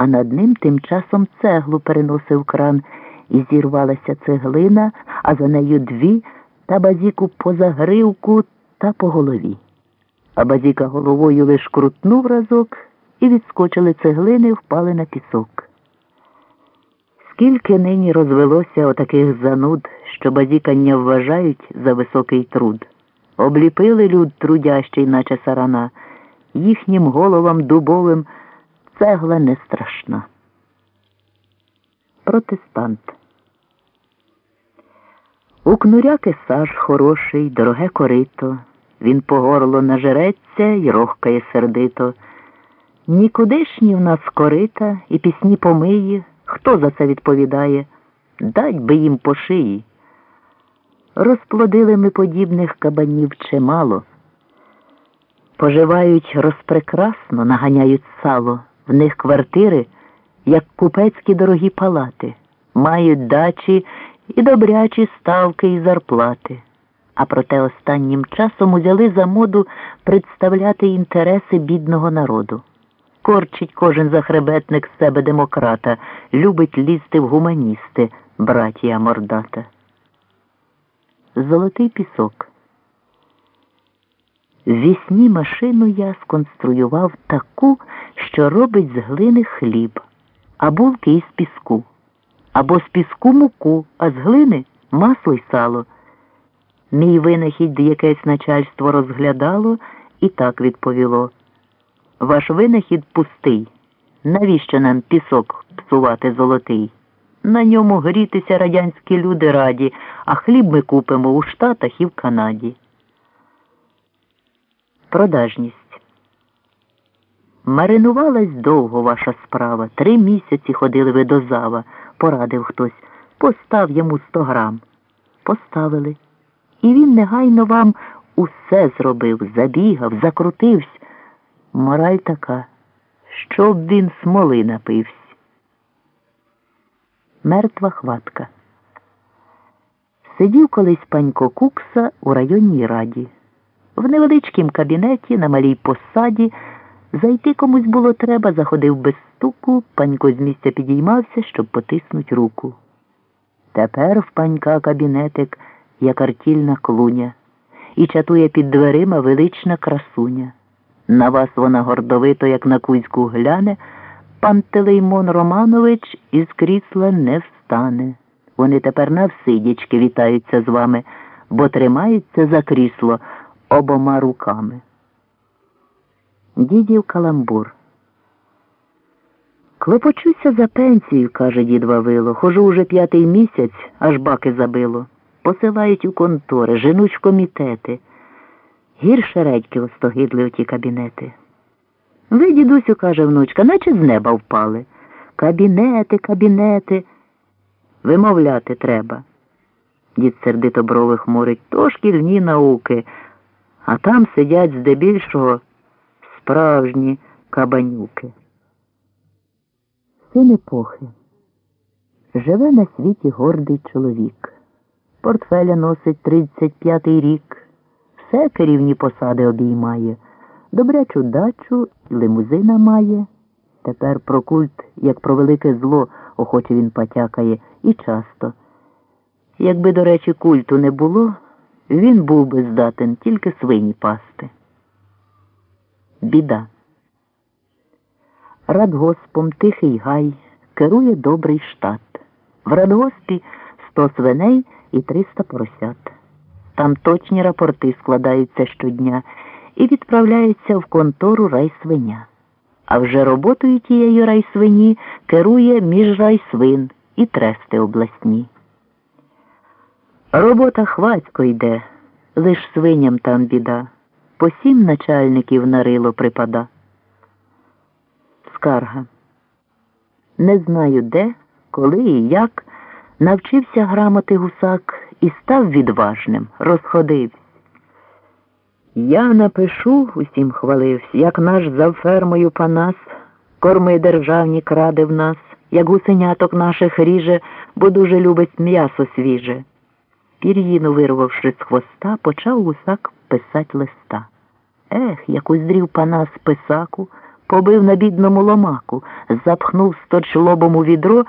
а над ним тим часом цеглу переносив кран, і зірвалася цеглина, а за нею дві та базіку по загривку та по голові. А базіка головою лиш крутнув разок, і відскочили цеглини, впали на пісок. Скільки нині розвелося отаких зануд, що базікання вважають за високий труд. Обліпили люд трудящий, наче сарана, їхнім головам дубовим цегла не страшна. Протестант. У кнуряки саж хороший, дороге корито. Він по горло нажереться й рохкає сердито. Нікудишні в нас корита і пісні помиї. Хто за це відповідає? Дать би їм по шиї. Розплодили ми подібних кабанів чимало. Поживають розпрекрасно, наганяють сало, в них квартири, як купецькі дорогі палати, мають дачі і добрячі ставки і зарплати. А проте останнім часом узяли за моду представляти інтереси бідного народу. Корчить кожен захребетник з себе демократа, любить лізти в гуманісти, братія мордата. Золотий пісок. В вісні машину я сконструював таку, що робить з глини хліб, а булки із піску, або з піску муку, а з глини масло й сало. Мій винахід якесь начальство розглядало і так відповіло. Ваш винахід пустий. Навіщо нам пісок псувати золотий? На ньому грітися радянські люди раді, а хліб ми купимо у Штатах і в Канаді. Продажність. Маринувалась довго ваша справа. Три місяці ходили ви до зава, порадив хтось. Постав йому сто грам. Поставили. І він негайно вам усе зробив, забігав, закрутився. Мораль така, щоб він смоли напився. Мертва хватка. Сидів колись панько Кукса у районній раді. В невеличкім кабінеті на малій посаді зайти комусь було треба, заходив без стуку, панько з місця підіймався, щоб потиснуть руку. Тепер в панька кабінетик як артільна клуня, і чатує під дверима велична красуня. На вас вона гордовито, як на кузьку гляне, Пантелеймон Романович із крісла не встане. Вони тепер навсидячки вітаються з вами, бо тримаються за крісло обома руками. Дідів каламбур. Клопочуся за пенсію, каже дід Вавило. Хожу уже п'ятий місяць, аж баки забило. Посилають у контори, женуть в комітети. Гірше редьки остогидли оті кабінети. Ви, дідусю, каже внучка, наче з неба впали. Кабінети, кабінети. Вимовляти треба. Дід сердито брови хмурить то шкільні науки, а там сидять здебільшого справжні кабанюки. Син епохи. Живе на світі гордий чоловік. Портфеля носить 35-й рік, все керівні посади обіймає, добрячу дачу лимузина має. Тепер про культ, як про велике зло, охоче він потякає, і часто. Якби, до речі, культу не було, він був би здатен тільки свині пасти. Біда. Радгоспом тихий гай керує добрий штат. В радгоспі сто свиней і триста поросят. Там точні рапорти складаються щодня і відправляються в контору райсвиня. А вже роботою тієї райсвині керує міжрайсвин і трести обласні. Робота хвацько йде, лиш свиням там біда. По сім начальників на рило припада. Скарга. Не знаю де, коли і як навчився грамоти гусак і став відважним, розходився. Я напишу, усім хвалився, як наш за фермою панас, корми державні краде в нас, як гусеняток наших ріже, бо дуже любить м'ясо свіже. Пір'їну вирвавши з хвоста, почав гусак писать листа. Ех, як уздрів пана з писаку, побив на бідному ломаку, запхнув сточ лобом у відро